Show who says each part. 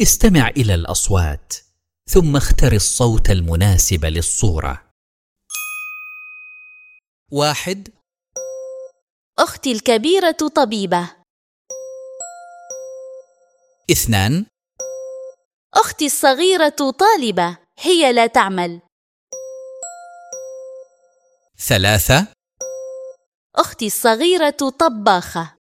Speaker 1: استمع إلى الأصوات ثم اختر الصوت المناسب للصورة. واحد.
Speaker 2: أختي الكبيرة طبيبة.
Speaker 1: اثنان.
Speaker 2: أختي الصغيرة طالبة هي لا تعمل.
Speaker 1: ثلاثة.
Speaker 2: أختي الصغيرة طباخة.